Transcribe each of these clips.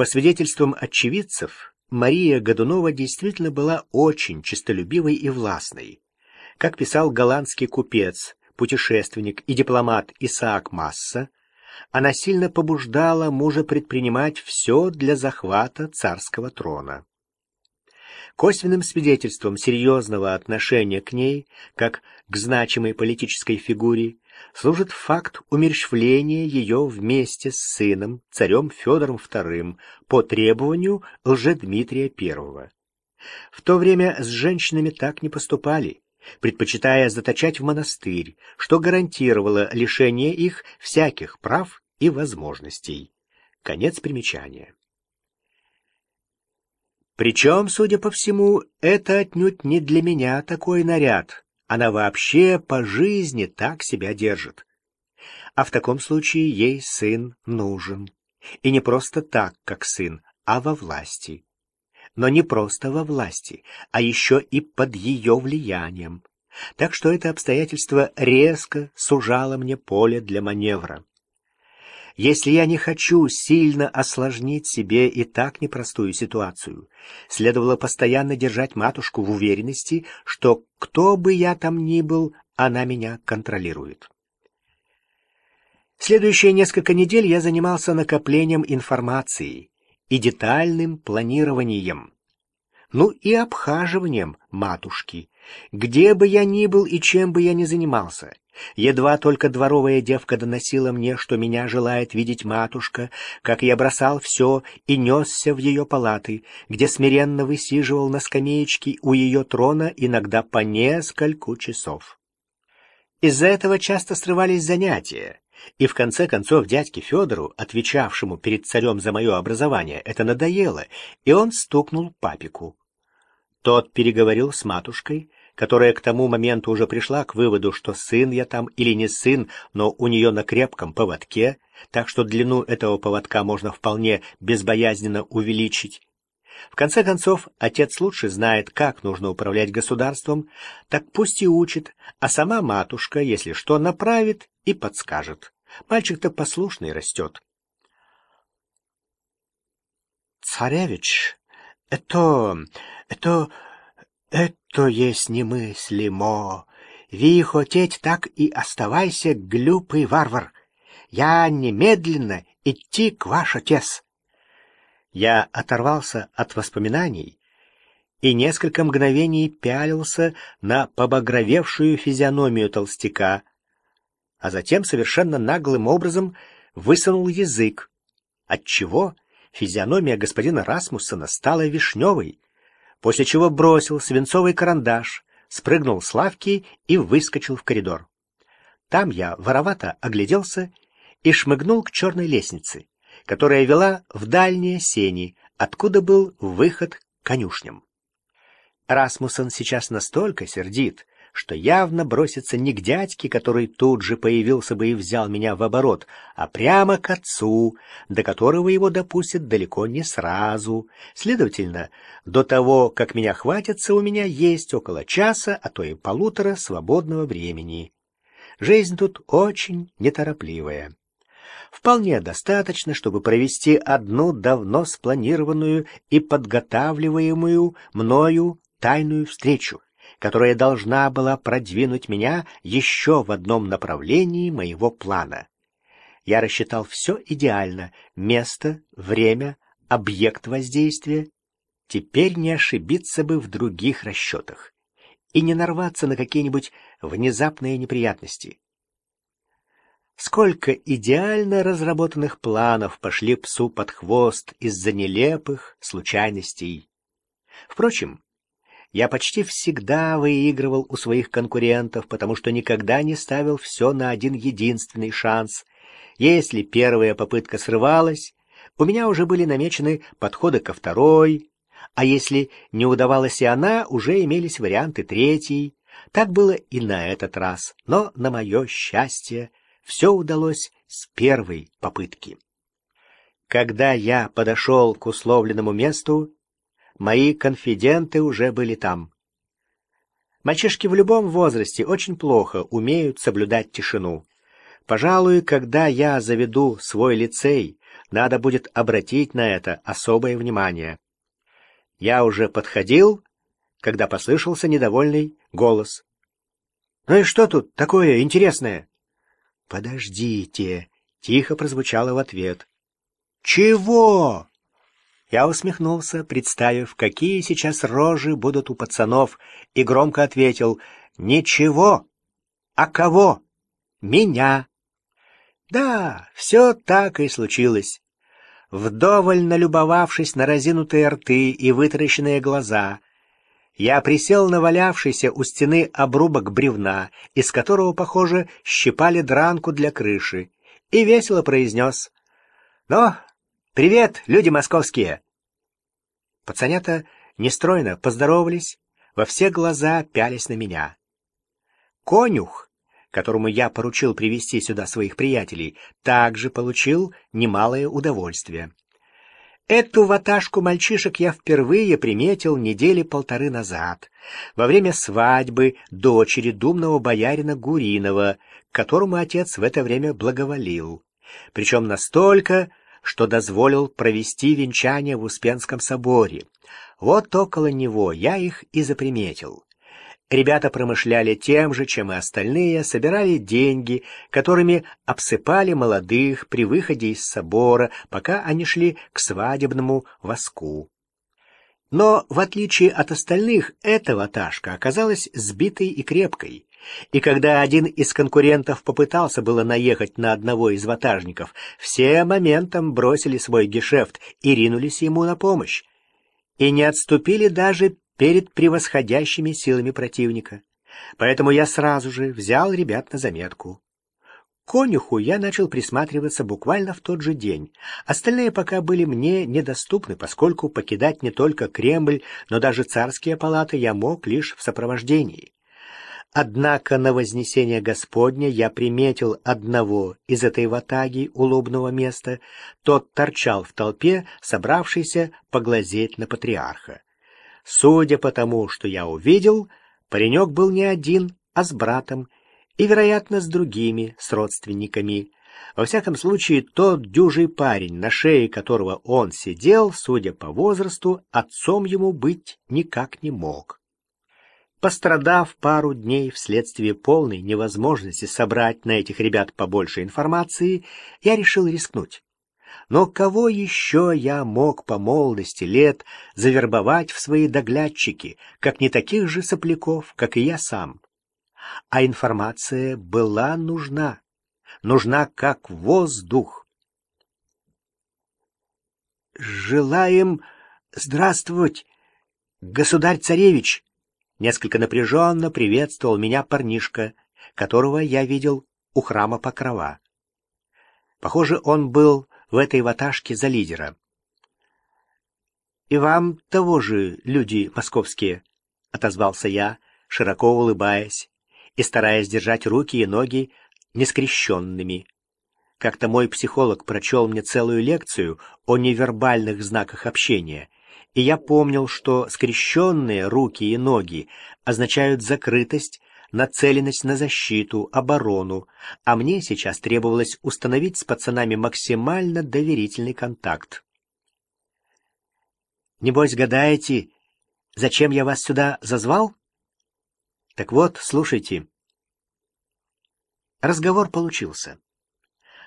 По свидетельствам очевидцев, Мария Годунова действительно была очень честолюбивой и властной. Как писал голландский купец, путешественник и дипломат Исаак Масса, она сильно побуждала мужа предпринимать все для захвата царского трона. Косвенным свидетельством серьезного отношения к ней, как к значимой политической фигуре, служит факт умерщвления ее вместе с сыном, царем Федором II, по требованию Лжедмитрия I. В то время с женщинами так не поступали, предпочитая заточать в монастырь, что гарантировало лишение их всяких прав и возможностей. Конец примечания. Причем, судя по всему, это отнюдь не для меня такой наряд. Она вообще по жизни так себя держит. А в таком случае ей сын нужен. И не просто так, как сын, а во власти но не просто во власти, а еще и под ее влиянием. Так что это обстоятельство резко сужало мне поле для маневра. Если я не хочу сильно осложнить себе и так непростую ситуацию, следовало постоянно держать матушку в уверенности, что кто бы я там ни был, она меня контролирует. Следующие несколько недель я занимался накоплением информации, и детальным планированием, ну и обхаживанием матушки, где бы я ни был и чем бы я ни занимался. Едва только дворовая девка доносила мне, что меня желает видеть матушка, как я бросал все и несся в ее палаты, где смиренно высиживал на скамеечке у ее трона иногда по нескольку часов. Из-за этого часто срывались занятия, и в конце концов дядьке Федору, отвечавшему перед царем за мое образование, это надоело, и он стукнул папику. Тот переговорил с матушкой, которая к тому моменту уже пришла к выводу, что сын я там или не сын, но у нее на крепком поводке, так что длину этого поводка можно вполне безбоязненно увеличить. В конце концов, отец лучше знает, как нужно управлять государством, так пусть и учит, а сама матушка, если что, направит и подскажет. Мальчик-то послушный растет. «Царевич, это... это... это есть немыслимо. Ви хотеть так и оставайся, глупый варвар. Я немедленно идти к ваш отец». Я оторвался от воспоминаний и несколько мгновений пялился на побагровевшую физиономию толстяка, а затем совершенно наглым образом высунул язык, отчего физиономия господина Расмуссона стала вишневой, после чего бросил свинцовый карандаш, спрыгнул с лавки и выскочил в коридор. Там я воровато огляделся и шмыгнул к черной лестнице, которая вела в дальние сени, откуда был выход к конюшням. Расмуссен сейчас настолько сердит, что явно бросится не к дядьке, который тут же появился бы и взял меня в оборот, а прямо к отцу, до которого его допустят далеко не сразу. Следовательно, до того, как меня хватится, у меня есть около часа, а то и полутора свободного времени. Жизнь тут очень неторопливая. Вполне достаточно, чтобы провести одну давно спланированную и подготавливаемую мною тайную встречу которая должна была продвинуть меня еще в одном направлении моего плана. Я рассчитал все идеально — место, время, объект воздействия. Теперь не ошибиться бы в других расчетах и не нарваться на какие-нибудь внезапные неприятности. Сколько идеально разработанных планов пошли псу под хвост из-за нелепых случайностей. Впрочем, я почти всегда выигрывал у своих конкурентов, потому что никогда не ставил все на один единственный шанс. Если первая попытка срывалась, у меня уже были намечены подходы ко второй, а если не удавалась и она, уже имелись варианты третьей. Так было и на этот раз, но, на мое счастье, все удалось с первой попытки. Когда я подошел к условленному месту, Мои конфиденты уже были там. Мальчишки в любом возрасте очень плохо умеют соблюдать тишину. Пожалуй, когда я заведу свой лицей, надо будет обратить на это особое внимание. Я уже подходил, когда послышался недовольный голос. «Ну и что тут такое интересное?» «Подождите», — тихо прозвучало в ответ. «Чего?» Я усмехнулся, представив, какие сейчас рожи будут у пацанов, и громко ответил «Ничего! А кого? Меня!» Да, все так и случилось. Вдоволь налюбовавшись на разинутые рты и вытаращенные глаза, я присел на валявшийся у стены обрубок бревна, из которого, похоже, щипали дранку для крыши, и весело произнес «Ну, привет, люди московские!» Пацанята нестройно поздоровались, во все глаза пялись на меня. Конюх, которому я поручил привести сюда своих приятелей, также получил немалое удовольствие. Эту ваташку мальчишек я впервые приметил недели полторы назад, во время свадьбы дочери думного боярина Гуринова, которому отец в это время благоволил. Причем настолько, что дозволил провести венчание в Успенском соборе. Вот около него я их и заприметил. Ребята промышляли тем же, чем и остальные, собирали деньги, которыми обсыпали молодых при выходе из собора, пока они шли к свадебному воску. Но, в отличие от остальных, эта ваташка оказалась сбитой и крепкой. И когда один из конкурентов попытался было наехать на одного из ватажников, все моментом бросили свой гешефт и ринулись ему на помощь. И не отступили даже перед превосходящими силами противника. Поэтому я сразу же взял ребят на заметку. Конюху я начал присматриваться буквально в тот же день. Остальные пока были мне недоступны, поскольку покидать не только Кремль, но даже царские палаты я мог лишь в сопровождении. Однако на Вознесение Господне я приметил одного из этой ватаги у лобного места. Тот торчал в толпе, собравшийся поглазеть на патриарха. Судя по тому, что я увидел, паренек был не один, а с братом и, вероятно, с другими, с родственниками. Во всяком случае, тот дюжий парень, на шее которого он сидел, судя по возрасту, отцом ему быть никак не мог. Пострадав пару дней вследствие полной невозможности собрать на этих ребят побольше информации, я решил рискнуть. Но кого еще я мог по молодости лет завербовать в свои доглядчики, как не таких же сопляков, как и я сам? А информация была нужна, нужна как воздух. «Желаем здравствовать, государь-царевич!» Несколько напряженно приветствовал меня парнишка, которого я видел у храма Покрова. Похоже, он был в этой ваташке за лидера. «И вам того же, люди московские», — отозвался я, широко улыбаясь и стараясь держать руки и ноги нескрещенными. Как-то мой психолог прочел мне целую лекцию о невербальных знаках общения, и я помнил, что скрещенные руки и ноги означают закрытость, нацеленность на защиту, оборону, а мне сейчас требовалось установить с пацанами максимально доверительный контакт. Небось, гадаете, зачем я вас сюда зазвал? Так вот, слушайте. Разговор получился.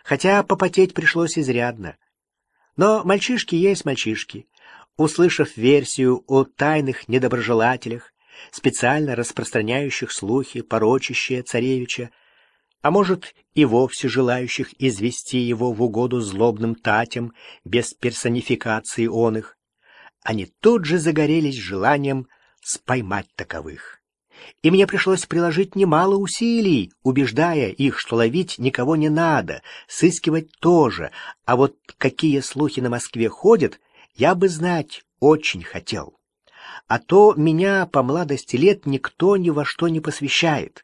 Хотя попотеть пришлось изрядно. Но мальчишки есть мальчишки. Услышав версию о тайных недоброжелателях, специально распространяющих слухи, порочащие царевича, а может и вовсе желающих извести его в угоду злобным татям без персонификации он их, они тут же загорелись желанием споймать таковых. И мне пришлось приложить немало усилий, убеждая их, что ловить никого не надо, сыскивать тоже, а вот какие слухи на Москве ходят, я бы знать очень хотел а то меня по младости лет никто ни во что не посвящает.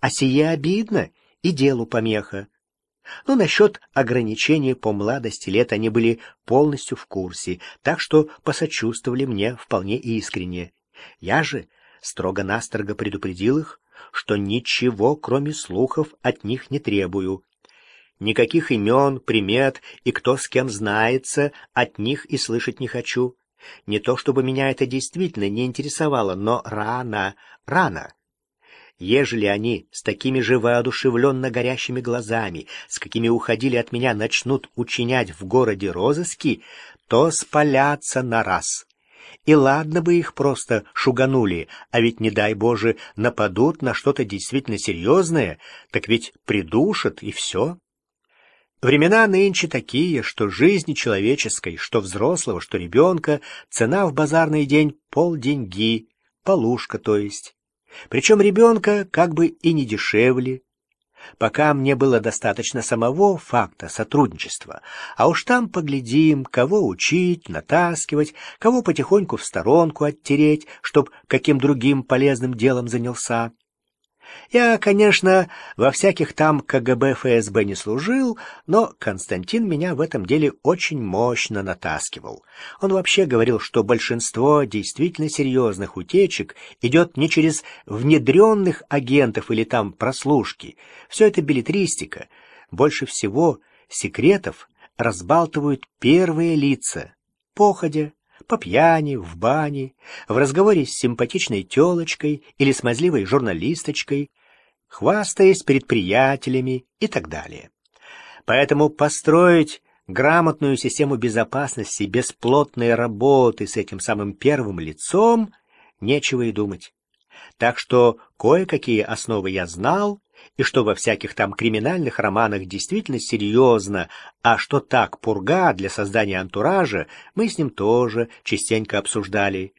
А сие обидно и делу помеха. Но насчет ограничений по младости лет они были полностью в курсе, так что посочувствовали мне вполне искренне. Я же строго-настрого предупредил их, что ничего, кроме слухов, от них не требую. Никаких имен, примет и кто с кем знается, от них и слышать не хочу. Не то чтобы меня это действительно не интересовало, но рано, рано. Ежели они с такими же воодушевленно горящими глазами, с какими уходили от меня, начнут учинять в городе розыски, то спалятся на раз. И ладно бы их просто шуганули, а ведь, не дай Боже, нападут на что-то действительно серьезное, так ведь придушат и все. Времена нынче такие, что жизни человеческой, что взрослого, что ребенка, цена в базарный день полденьги, полушка то есть. Причем ребенка как бы и не дешевле, пока мне было достаточно самого факта сотрудничества, а уж там поглядим, кого учить, натаскивать, кого потихоньку в сторонку оттереть, чтоб каким другим полезным делом занялся. Я, конечно, во всяких там КГБ, ФСБ не служил, но Константин меня в этом деле очень мощно натаскивал. Он вообще говорил, что большинство действительно серьезных утечек идет не через внедренных агентов или там прослушки. Все это билетристика. Больше всего секретов разбалтывают первые лица, походя, по пьяни, в бане, в разговоре с симпатичной телочкой или смазливой журналисточкой, хвастаясь перед приятелями и так далее. Поэтому построить грамотную систему безопасности без плотной работы с этим самым первым лицом нечего и думать. Так что кое-какие основы я знал, и что во всяких там криминальных романах действительно серьезно, а что так пурга для создания антуража, мы с ним тоже частенько обсуждали.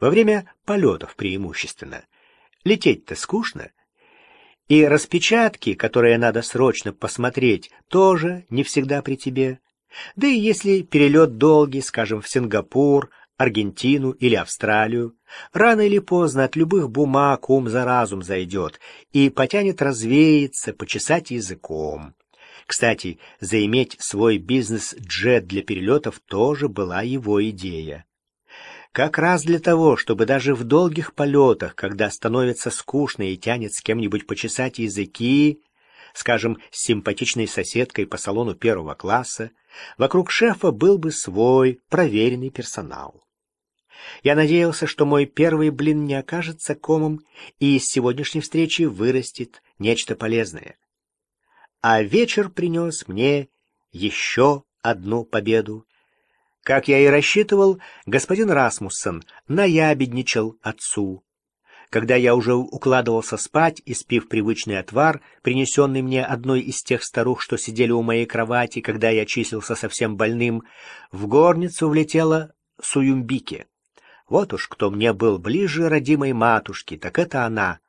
Во время полетов преимущественно. Лететь-то скучно. И распечатки, которые надо срочно посмотреть, тоже не всегда при тебе. Да и если перелет долгий, скажем, в Сингапур, Аргентину или Австралию, рано или поздно от любых бумаг ум за разум зайдет и потянет развеяться, почесать языком. Кстати, заиметь свой бизнес-джет для перелетов тоже была его идея. Как раз для того, чтобы даже в долгих полетах, когда становится скучно и тянет с кем-нибудь почесать языки, скажем, с симпатичной соседкой по салону первого класса, вокруг шефа был бы свой проверенный персонал. Я надеялся, что мой первый блин не окажется комом, и из сегодняшней встречи вырастет нечто полезное. А вечер принес мне еще одну победу. Как я и рассчитывал, господин Расмуссон наябедничал отцу. Когда я уже укладывался спать, испив привычный отвар, принесенный мне одной из тех старух, что сидели у моей кровати, когда я числился совсем больным, в горницу влетела Суюмбике. Вот уж кто мне был ближе родимой матушки, так это она.